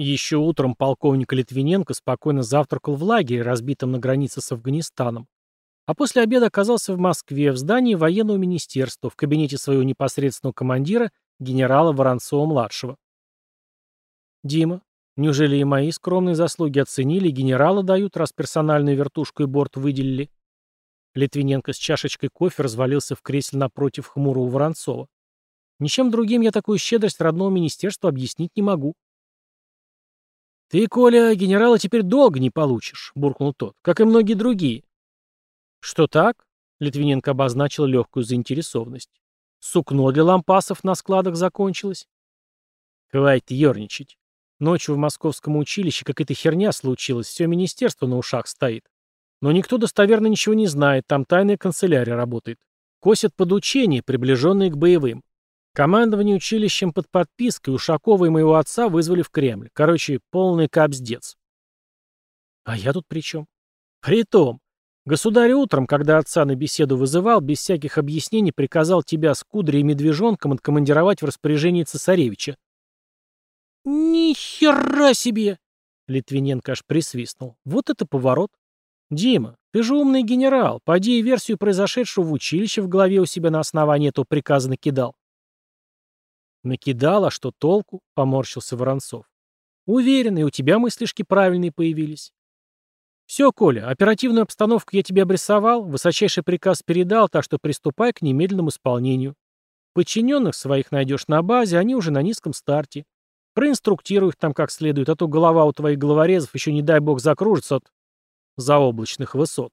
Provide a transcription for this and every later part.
Еще утром полковник Литвиненко спокойно завтракал в лагере, разбитом на границе с Афганистаном. А после обеда оказался в Москве, в здании военного министерства, в кабинете своего непосредственного командира, генерала Воронцова-младшего. «Дима, неужели и мои скромные заслуги оценили, генерала дают, раз персональную вертушку и борт выделили?» Литвиненко с чашечкой кофе развалился в кресле напротив хмурого Воронцова. «Ничем другим я такую щедрость родного министерства объяснить не могу». «Ты, Коля, генерала теперь долго не получишь», — буркнул тот, — «как и многие другие». «Что так?» — Литвиненко обозначил легкую заинтересованность. «Сукно для лампасов на складах закончилось?» «Хватит ерничать. Ночью в московском училище какая-то херня случилась, все министерство на ушах стоит. Но никто достоверно ничего не знает, там тайная канцелярия работает. Косят под учения, приближенные к боевым. Командование училищем под подпиской Ушакова и моего отца вызвали в Кремль. Короче, полный капздец. А я тут при чем? При том, государь утром, когда отца на беседу вызывал, без всяких объяснений приказал тебя с кудрей и медвежонком откомандировать в распоряжении цесаревича. «Ни хера себе!» Литвиненко аж присвистнул. «Вот это поворот! Дима, ты же умный генерал, поди и версию произошедшего в училище в голове у себя на основании этого приказа накидал». «Накидал, а что толку?» — поморщился Воронцов. «Уверен, и у тебя мыслишки правильные появились». «Все, Коля, оперативную обстановку я тебе обрисовал, высочайший приказ передал, так что приступай к немедленному исполнению. Подчиненных своих найдешь на базе, они уже на низком старте. Проинструктируй их там как следует, а то голова у твоих головорезов еще, не дай бог, закружится от заоблачных высот».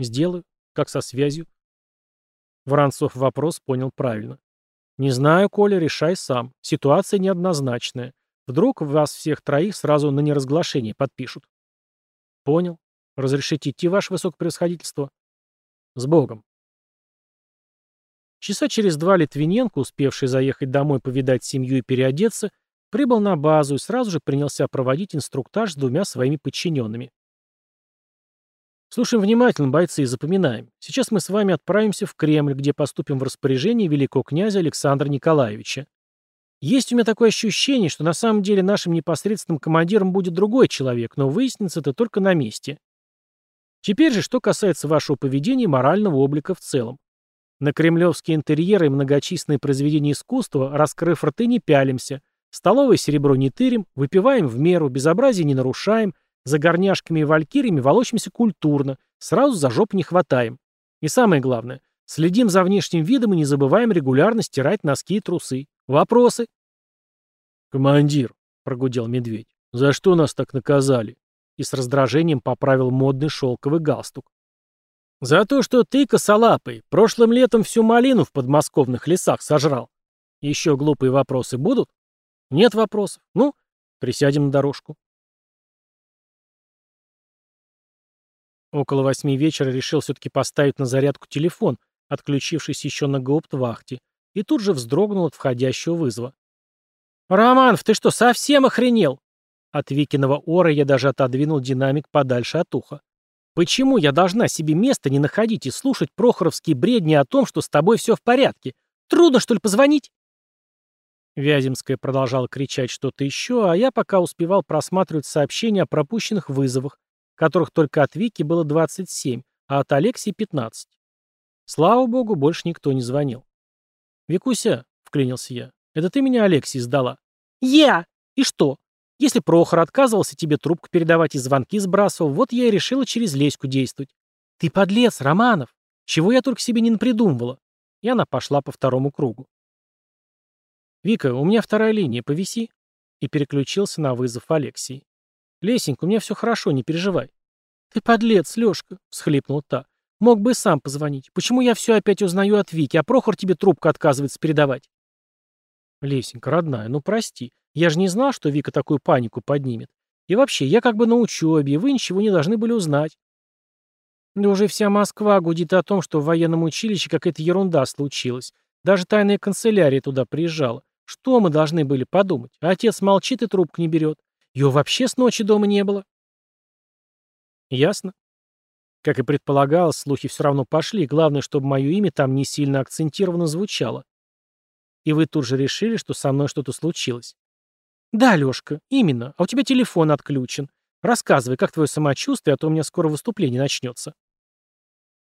«Сделаю. Как со связью?» Воронцов вопрос понял правильно. «Не знаю, Коля, решай сам. Ситуация неоднозначная. Вдруг вас всех троих сразу на неразглашение подпишут». «Понял. Разрешите идти, ваше высокопревосходительство?» «С Богом». Часа через два Литвиненко, успевший заехать домой повидать семью и переодеться, прибыл на базу и сразу же принялся проводить инструктаж с двумя своими подчиненными. Слушаем внимательно, бойцы, и запоминаем. Сейчас мы с вами отправимся в Кремль, где поступим в распоряжение великого князя Александра Николаевича. Есть у меня такое ощущение, что на самом деле нашим непосредственным командиром будет другой человек, но выяснится это только на месте. Теперь же, что касается вашего поведения и морального облика в целом. На кремлевские интерьеры и многочисленные произведения искусства, раскрыв рты, не пялимся, столовое серебро не тырим, выпиваем в меру, безобразие не нарушаем – за горняшками и валькириями волочимся культурно, сразу за жопу не хватаем. И самое главное, следим за внешним видом и не забываем регулярно стирать носки и трусы. Вопросы? «Командир», — прогудел медведь, — «за что нас так наказали?» И с раздражением поправил модный шелковый галстук. «За то, что ты, косолапый, прошлым летом всю малину в подмосковных лесах сожрал. Еще глупые вопросы будут? Нет вопросов. Ну, присядем на дорожку. Около восьми вечера решил все-таки поставить на зарядку телефон, отключившись еще на гауптвахте, и тут же вздрогнул от входящего вызова. «Романов, ты что, совсем охренел?» От Викиного ора я даже отодвинул динамик подальше от уха. «Почему я должна себе места не находить и слушать прохоровские бредни о том, что с тобой все в порядке? Трудно, что ли, позвонить?» Вяземская продолжала кричать что-то еще, а я пока успевал просматривать сообщения о пропущенных вызовах, которых только от Вики было 27, а от Алексии 15. Слава богу, больше никто не звонил. «Викуся», — вклинился я, — «это ты меня Алексии сдала?» «Я! И что? Если Прохор отказывался тебе трубку передавать и звонки сбрасывал, вот я и решила через Леську действовать. Ты подлец, Романов! Чего я только себе не напридумывала?» И она пошла по второму кругу. «Вика, у меня вторая линия, повиси». И переключился на вызов Алексии. «Лесенька, у меня все хорошо, не переживай». «Ты подлец, Лешка», — всхлипнул та. «Мог бы сам позвонить. Почему я все опять узнаю от Вики, а Прохор тебе трубку отказывается передавать?» «Лесенька, родная, ну прости. Я же не знал, что Вика такую панику поднимет. И вообще, я как бы на учебе, и вы ничего не должны были узнать». Да уже вся Москва гудит о том, что в военном училище какая-то ерунда случилась. Даже тайная канцелярия туда приезжала. Что мы должны были подумать? Отец молчит и трубку не берет. Ее вообще с ночи дома не было. Ясно. Как и предполагалось, слухи все равно пошли, главное, чтобы мое имя там не сильно акцентированно звучало. И вы тут же решили, что со мной что-то случилось. Да, Лёшка, именно. А у тебя телефон отключен. Рассказывай, как твое самочувствие, а то у меня скоро выступление начнется.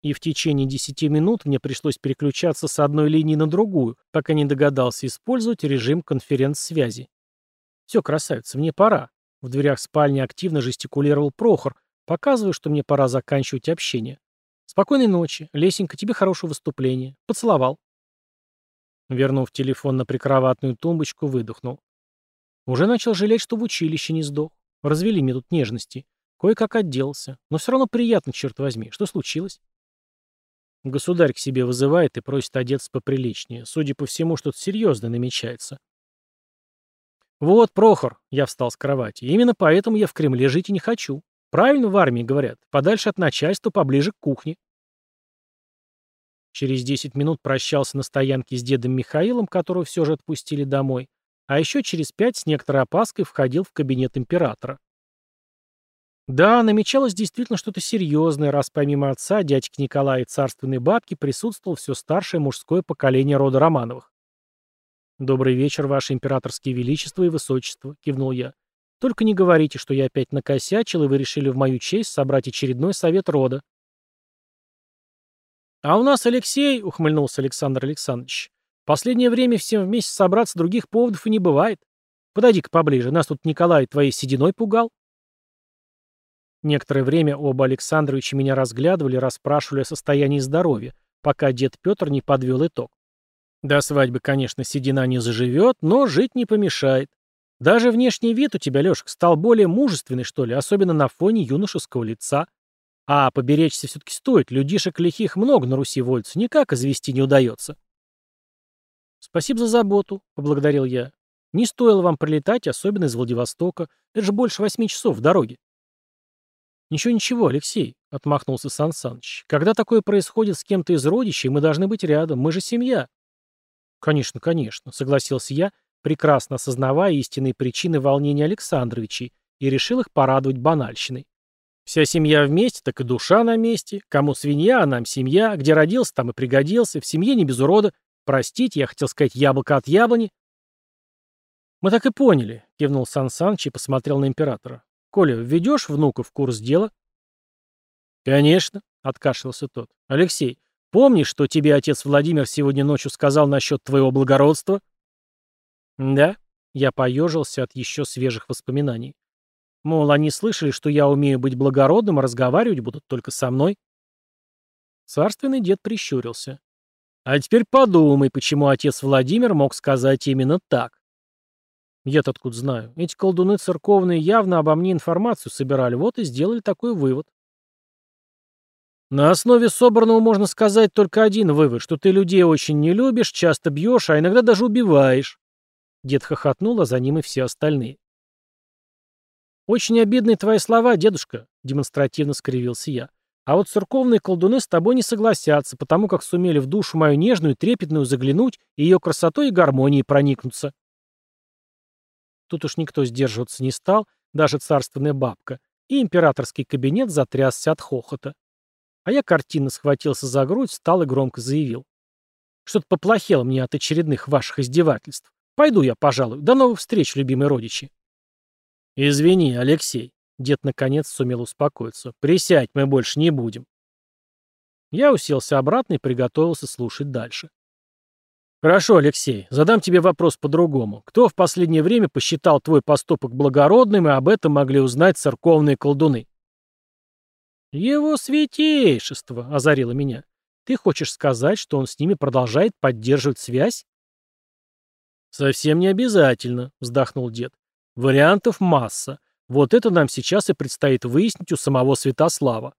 И в течение десяти минут мне пришлось переключаться с одной линии на другую, пока не догадался использовать режим конференц-связи. Все, красавица, мне пора. В дверях спальни активно жестикулировал Прохор, показывая, что мне пора заканчивать общение. Спокойной ночи. Лесенька, тебе хорошего выступления. Поцеловал. Вернув телефон на прикроватную тумбочку, выдохнул. Уже начал жалеть, что в училище не сдох. Развели мне тут нежности. Кое-как отделался. Но все равно приятно, черт возьми. Что случилось? Государь к себе вызывает и просит одеться поприличнее. Судя по всему, что-то серьезное намечается. «Вот, Прохор», — я встал с кровати, — «именно поэтому я в Кремле жить и не хочу. Правильно в армии говорят, подальше от начальства, поближе к кухне». Через 10 минут прощался на стоянке с дедом Михаилом, которого все же отпустили домой, а еще через пять с некоторой опаской входил в кабинет императора. Да, намечалось действительно что-то серьезное, раз помимо отца, дядьки Николая и царственной бабки присутствовал все старшее мужское поколение рода Романовых. «Добрый вечер, ваше императорское величество и высочество», — кивнул я. «Только не говорите, что я опять накосячил, и вы решили в мою честь собрать очередной совет рода». «А у нас Алексей», — ухмыльнулся Александр Александрович, — «в последнее время всем вместе собраться других поводов и не бывает. Подойди-ка поближе, нас тут Николай твоей сединой пугал». Некоторое время оба Александровича меня разглядывали, расспрашивали о состоянии здоровья, пока дед Петр не подвел итог. До свадьбы, конечно, седина не заживет, но жить не помешает. Даже внешний вид у тебя, Лешка, стал более мужественный, что ли, особенно на фоне юношеского лица. А поберечься все-таки стоит, людишек лихих много на Руси вольцу, никак извести не удается. «Спасибо за заботу», — поблагодарил я. «Не стоило вам прилетать, особенно из Владивостока. Это же больше восьми часов в дороге». «Ничего-ничего, Алексей», — отмахнулся Сан Саныч. «Когда такое происходит с кем-то из родичей, мы должны быть рядом, мы же семья». «Конечно, конечно», — согласился я, прекрасно осознавая истинные причины волнения Александровичей, и решил их порадовать банальщиной. Вся семья вместе, так и душа на месте. Кому свинья, а нам семья. Где родился, там и пригодился. В семье не без урода. Простите, я хотел сказать яблоко от яблони. Мы так и поняли, кивнул Сан Саныч и посмотрел на императора. Коля, введешь внука в курс дела? Конечно, откашлялся тот. Алексей, Помнишь, что тебе отец Владимир сегодня ночью сказал насчет твоего благородства? Да, я поежился от еще свежих воспоминаний. Мол, они слышали, что я умею быть благородным, а разговаривать будут только со мной. Царственный дед прищурился. А теперь подумай, почему отец Владимир мог сказать именно так. Я-то откуда знаю. Эти колдуны церковные явно обо мне информацию собирали, вот и сделали такой вывод. На основе собранного можно сказать только один вывод, что ты людей очень не любишь, часто бьешь, а иногда даже убиваешь. Дед хохотнул, а за ним и все остальные. «Очень обидные твои слова, дедушка», — демонстративно скривился я. «А вот церковные колдуны с тобой не согласятся, потому как сумели в душу мою нежную, трепетную заглянуть и ее красотой и гармонией проникнуться». Тут уж никто сдерживаться не стал, даже царственная бабка, и императорский кабинет затрясся от хохота. А я картинно схватился за грудь, встал и громко заявил. Что-то поплохело мне от очередных ваших издевательств. Пойду я, пожалуй. До новых встреч, любимые родичи. Извини, Алексей. Дед наконец сумел успокоиться. Присядь, мы больше не будем. Я уселся обратно и приготовился слушать дальше. Хорошо, Алексей, задам тебе вопрос по-другому. Кто в последнее время посчитал твой поступок благородным, и об этом могли узнать церковные колдуны? «Его святейшество!» — озарило меня. «Ты хочешь сказать, что он с ними продолжает поддерживать связь?» «Совсем не обязательно», — вздохнул дед. «Вариантов масса. Вот это нам сейчас и предстоит выяснить у самого Святослава.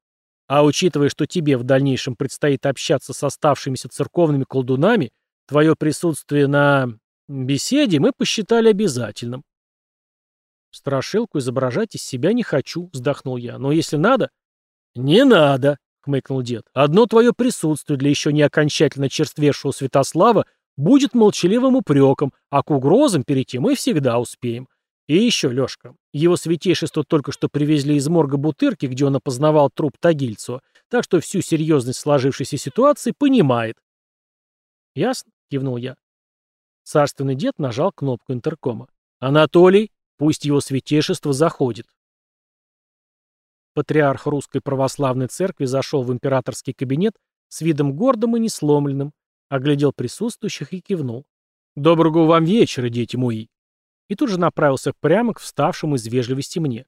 А учитывая, что тебе в дальнейшем предстоит общаться с оставшимися церковными колдунами, твое присутствие на беседе мы посчитали обязательным». «Страшилку изображать из себя не хочу», — вздохнул я. «Но если надо...» «Не надо», — хмыкнул дед. «Одно твое присутствие для еще не окончательно черствевшего Святослава будет молчаливым упреком, а к угрозам перейти мы всегда успеем. И еще, Лешка, его святейшество только что привезли из морга Бутырки, где он опознавал труп Тагильцева, так что всю серьезность сложившейся ситуации понимает». «Ясно?» — кивнул я. Царственный дед нажал кнопку интеркома. Анатолий, пусть его святейшество заходит. Патриарх Русской Православной Церкви зашел в императорский кабинет с видом гордым и несломленным, оглядел присутствующих и кивнул. «Доброго вам вечера, дети мои!» И тут же направился прямо к вставшему из вежливости мне.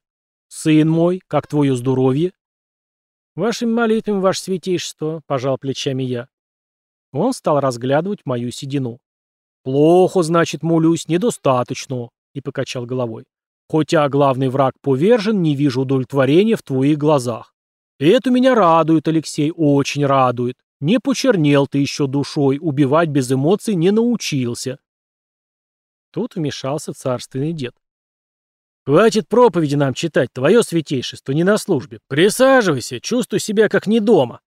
«Сын мой, как твое здоровье?» «Вашими молитвами, ваше святейшество», — пожал плечами я. Он стал разглядывать мою седину. «Плохо, значит, молюсь, недостаточно», — и покачал головой. «Хотя главный враг повержен, не вижу удовлетворения в твоих глазах. И это меня радует, Алексей, очень радует. Не почернел ты еще душой, убивать без эмоций не научился». Тут вмешался царственный дед. «Хватит проповеди нам читать, твое святейшество, не на службе. Присаживайся, чувствуй себя как не дома».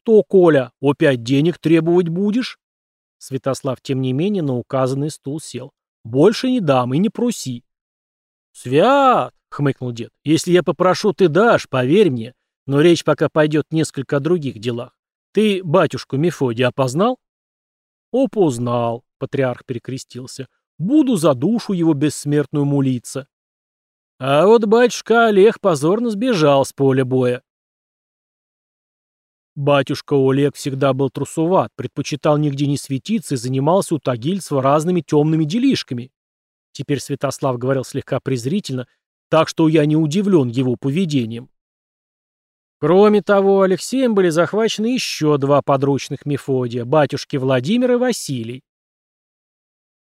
«Что, Коля, опять денег требовать будешь?» Святослав, тем не менее, на указанный стул сел. «Больше не дам и не проси». «Свят!» — хмыкнул дед. «Если я попрошу, ты дашь, поверь мне. Но речь пока пойдет несколько о других делах. Ты батюшку Мефодия опознал?» «Опознал», — патриарх перекрестился. «Буду за душу его бессмертную молиться». А вот батюшка Олег позорно сбежал с поля боя. Батюшка Олег всегда был трусоват, предпочитал нигде не светиться и занимался у Тагильцева разными темными делишками. Теперь Святослав говорил слегка презрительно, так что я не удивлен его поведением. Кроме того, Алексеем были захвачены еще два подручных Мефодия, батюшки Владимир и Василий.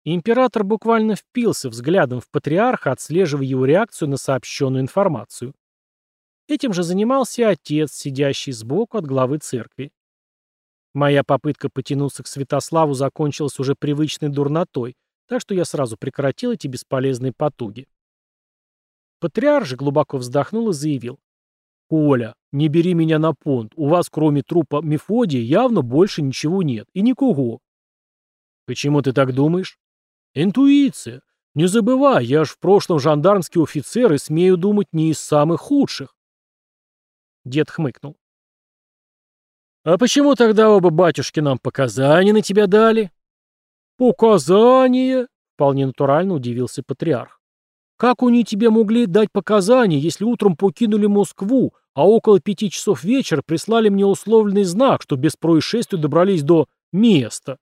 Император буквально впился взглядом в патриарха, отслеживая его реакцию на сообщенную информацию. Этим же занимался отец, сидящий сбоку от главы церкви. Моя попытка потянуться к Святославу закончилась уже привычной дурнотой, так что я сразу прекратил эти бесполезные потуги. Патриарх же глубоко вздохнул и заявил. «Коля, не бери меня на понт, у вас кроме трупа Мефодия явно больше ничего нет, и никого». «Почему ты так думаешь?» Интуиция. Не забывай, я ж в прошлом жандармский офицер и смею думать не из самых худших. Дед хмыкнул. А почему тогда оба батюшки нам показания на тебя дали? Показания? Вполне натурально удивился патриарх. Как они тебе могли дать показания, если утром покинули Москву, а около пяти часов вечера прислали мне условленный знак, что без происшествий добрались до места?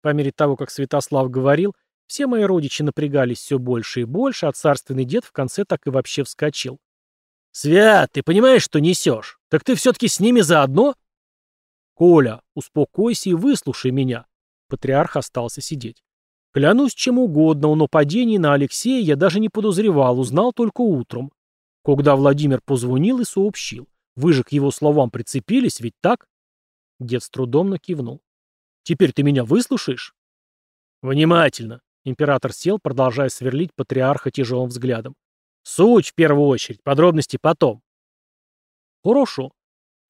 По мере того, как Святослав говорил, все мои родичи напрягались все больше и больше, а царственный дед в конце так и вообще вскочил. «Свят, ты понимаешь, что несешь? Так ты все-таки с ними заодно?» «Коля, успокойся и выслушай меня». Патриарх остался сидеть. Клянусь чем угодно, о нападении на Алексея я даже не подозревал, узнал только утром. Когда Владимир позвонил и сообщил. Вы же к его словам прицепились, ведь так? Дед с трудом накивнул. Теперь ты меня выслушаешь?» «Внимательно!» Император сел, продолжая сверлить патриарха тяжелым взглядом. «Суть в первую очередь, подробности потом». «Хорошо».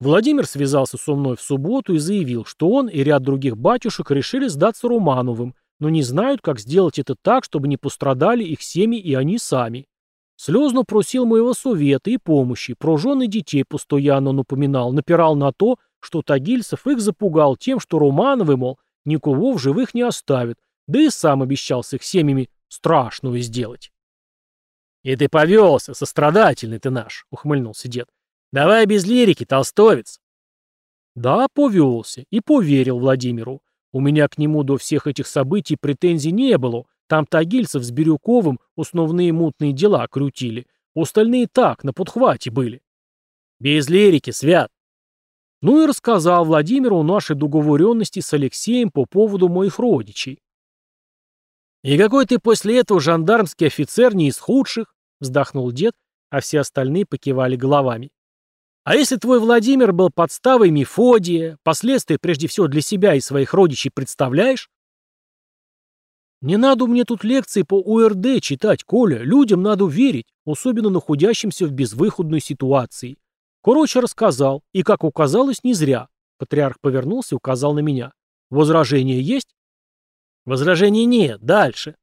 Владимир связался со мной в субботу и заявил, что он и ряд других батюшек решили сдаться Романовым, но не знают, как сделать это так, чтобы не пострадали их семьи и они сами. Слезно просил моего совета и помощи, про жены детей постоянно напоминал, напирал на то, что Тагильцев их запугал тем, что Романовы, мол, никого в живых не оставят, да и сам обещал с их семьями страшную сделать. «И ты повелся, сострадательный ты наш», — ухмыльнулся дед. «Давай без лирики, толстовец». Да, повелся и поверил Владимиру. У меня к нему до всех этих событий претензий не было. Там Тагильцев с Бирюковым основные мутные дела крутили. Остальные так, на подхвате были. Без лирики, Свят. Ну и рассказал Владимиру о нашей договоренности с Алексеем по поводу моих родичей. «И какой ты после этого жандармский офицер не из худших?» — вздохнул дед, а все остальные покивали головами. «А если твой Владимир был подставой Мефодия, последствия прежде всего для себя и своих родичей представляешь?» «Не надо мне тут лекции по УРД читать, Коля, людям надо верить, особенно находящимся в безвыходной ситуации. Короче, рассказал, и, как указалось, не зря. Патриарх повернулся и указал на меня. Возражения есть? Возражений нет. Дальше.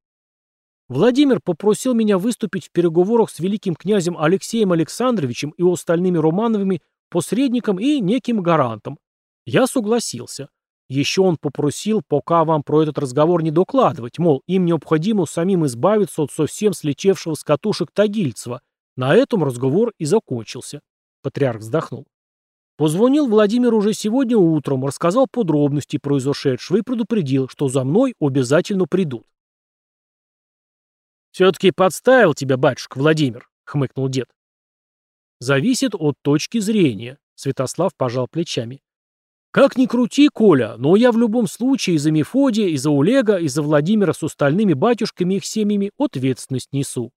Владимир попросил меня выступить в переговорах с великим князем Алексеем Александровичем и остальными Романовыми посредником и неким гарантом. Я согласился. Еще он попросил пока вам про этот разговор не докладывать, мол, им необходимо самим избавиться от совсем слетевшего с катушек Тагильцева. На этом разговор и закончился. Патриарх вздохнул. Позвонил Владимир уже сегодня утром, рассказал подробности произошедшего и предупредил, что за мной обязательно придут. «Все-таки подставил тебя, батюшка Владимир», — хмыкнул дед. «Зависит от точки зрения», — Святослав пожал плечами. «Как ни крути, Коля, но я в любом случае из-за Мефодия, из-за Олега, из-за Владимира с остальными батюшками и их семьями ответственность несу».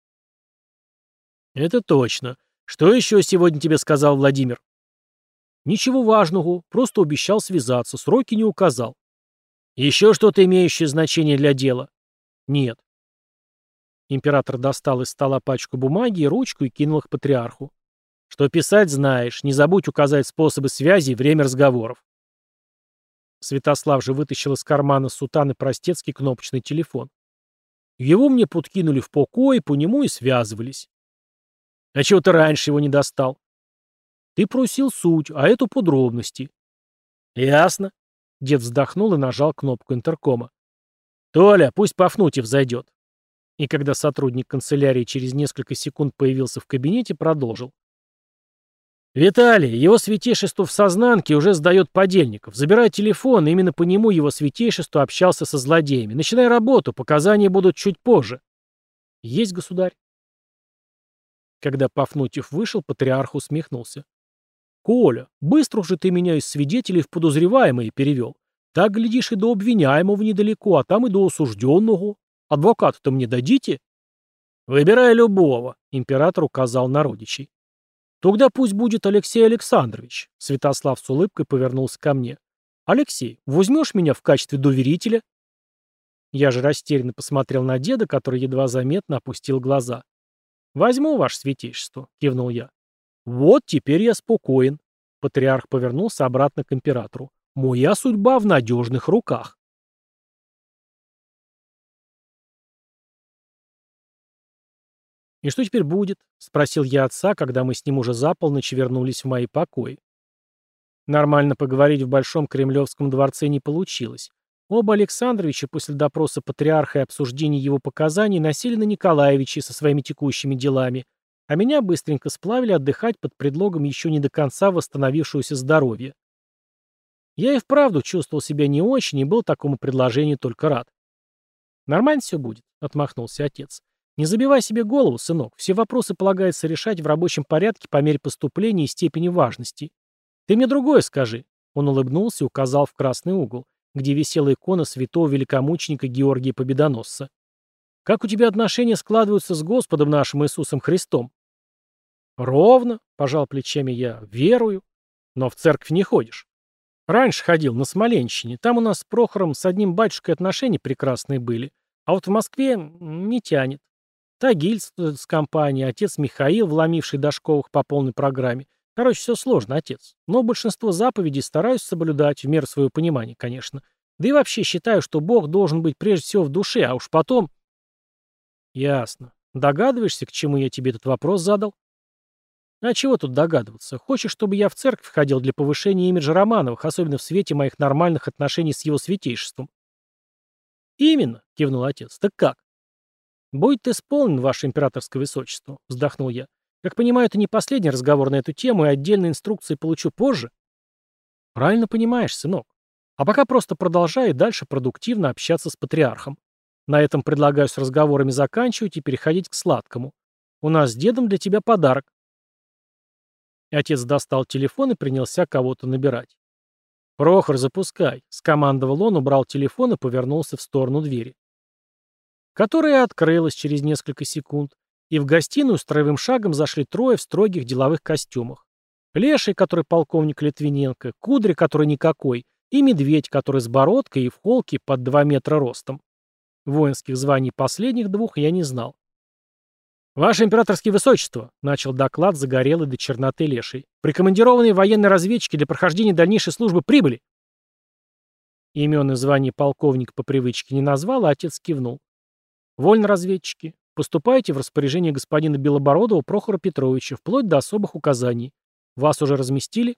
«Это точно. Что еще сегодня тебе сказал Владимир?» «Ничего важного, просто обещал связаться, сроки не указал». «Еще что-то имеющее значение для дела?» «Нет». Император достал из стола пачку бумаги и ручку и кинул их патриарху. «Что писать знаешь, не забудь указать способы связи и время разговоров». Святослав же вытащил из кармана сутаны простецкий кнопочный телефон. Его мне подкинули в покой, по нему и связывались. А чего ты раньше его не достал? Ты просил суть, а эту подробности. Ясно. Дед вздохнул и нажал кнопку интеркома. Толя, пусть Пафнутьев зайдет. И когда сотрудник канцелярии через несколько секунд появился в кабинете, продолжил. «Виталий, его святейшество в сознанке уже сдает подельников. Забирай телефон, именно по нему его святейшество общался со злодеями. Начинай работу, показания будут чуть позже». «Есть, государь». Когда Пафнутьев вышел, патриарх усмехнулся. «Коля, быстро уже ты меня из свидетелей в подозреваемые перевел. Так, глядишь, и до обвиняемого недалеко, а там и до осужденного. Адвоката-то мне дадите?» «Выбирай любого», — император указал на родичей. «Тогда пусть будет Алексей Александрович», — Святослав с улыбкой повернулся ко мне. «Алексей, возьмешь меня в качестве доверителя?» Я же растерянно посмотрел на деда, который едва заметно опустил глаза. «Возьму, ваше святейшество», — кивнул я. «Вот теперь я спокоен». Патриарх повернулся обратно к императору. «Моя судьба в надежных руках». «И что теперь будет?» — спросил я отца, когда мы с ним уже за полночь вернулись в мои покои. Нормально поговорить в Большом Кремлевском дворце не получилось. Оба Александровича после допроса патриарха и обсуждения его показаний носили на Николаевича со своими текущими делами, а меня быстренько сплавили отдыхать под предлогом еще не до конца восстановившегося здоровья. Я и вправду чувствовал себя не очень и был такому предложению только рад. «Нормально все будет», — отмахнулся отец. «Не забивай себе голову, сынок. Все вопросы полагается решать в рабочем порядке по мере поступления и степени важности. Ты мне другое скажи». Он улыбнулся и указал в красный угол, где висела икона святого великомученика Георгия Победоносца. Как у тебя отношения складываются с Господом нашим Иисусом Христом? Ровно, пожал плечами я, верую. Но в церковь не ходишь. Раньше ходил, на Смоленщине. Там у нас с Прохором с одним батюшкой отношения прекрасные были. А вот в Москве не тянет. Тагильц с компанией, отец Михаил, вломивший Дашковых по полной программе. Короче, все сложно, отец. Но большинство заповедей стараюсь соблюдать, в меру своего понимания, конечно. Да и вообще считаю, что Бог должен быть прежде всего в душе, а уж потом... Ясно. Догадываешься, к чему я тебе этот вопрос задал? А чего тут догадываться? Хочешь, чтобы я в церковь ходил для повышения имиджа Романовых, особенно в свете моих нормальных отношений с его святейшеством? Именно, кивнул отец. Так как? Будет исполнен, ваше императорское высочество, вздохнул я. Как понимаю, это не последний разговор на эту тему, и отдельные инструкции получу позже. Правильно понимаешь, сынок. А пока просто продолжай дальше продуктивно общаться с патриархом. На этом предлагаю с разговорами заканчивать и переходить к сладкому. У нас с дедом для тебя подарок. Отец достал телефон и принялся кого-то набирать. «Прохор, запускай», — скомандовал он, убрал телефон и повернулся в сторону двери. Которая открылась через несколько секунд, и в гостиную строевым шагом зашли трое в строгих деловых костюмах. Леший, который полковник Литвиненко, Кудря, который никакой, и Медведь, который с бородкой и в холке под два метра ростом. Воинских званий последних двух я не знал. «Ваше императорское высочество», — начал доклад загорелый до черноты леший, «прикомандированные военные разведчики для прохождения дальнейшей службы прибыли». Имен и звание полковник по привычке не назвал, а отец кивнул. «Вольно разведчики. Поступайте в распоряжение господина Белобородова Прохора Петровича, вплоть до особых указаний. Вас уже разместили?»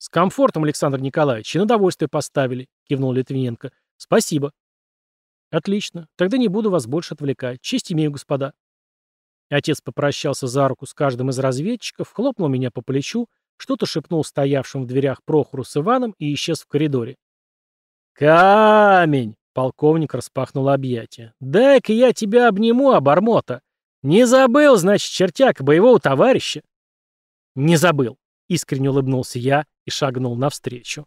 С комфортом, Александр Николаевич, и на довольствие поставили, кивнул Литвиненко. Спасибо. Отлично. Тогда не буду вас больше отвлекать. Честь имею, господа. Отец попрощался за руку с каждым из разведчиков, хлопнул меня по плечу, что-то шепнул стоявшим в дверях Прохору с Иваном и исчез в коридоре. «Камень!» — полковник распахнул объятия. «Дай-ка я тебя обниму, обормота! Не забыл, значит, чертяк, боевого товарища?» «Не забыл!» — искренне улыбнулся я и шагнул навстречу.